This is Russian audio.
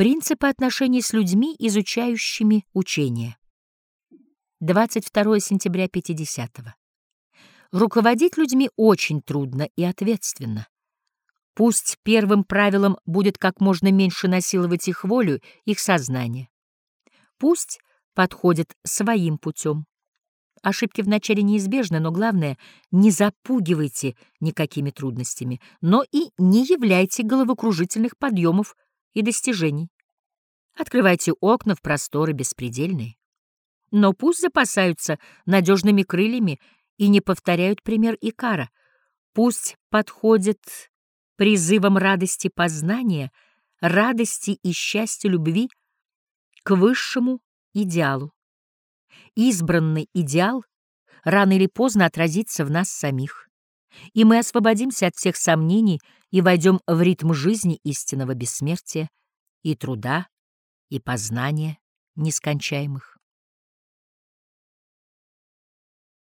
Принципы отношений с людьми, изучающими учение. 22 сентября 50 -го. Руководить людьми очень трудно и ответственно. Пусть первым правилом будет как можно меньше насиловать их волю, их сознание. Пусть подходят своим путем. Ошибки вначале неизбежны, но главное — не запугивайте никакими трудностями, но и не являйте головокружительных подъемов и достижений. Открывайте окна в просторы беспредельные. Но пусть запасаются надежными крыльями и не повторяют пример Икара. Пусть подходят призывом радости познания, радости и счастья любви к высшему идеалу. Избранный идеал рано или поздно отразится в нас самих, и мы освободимся от всех сомнений и войдем в ритм жизни истинного бессмертия и труда, и познания нескончаемых.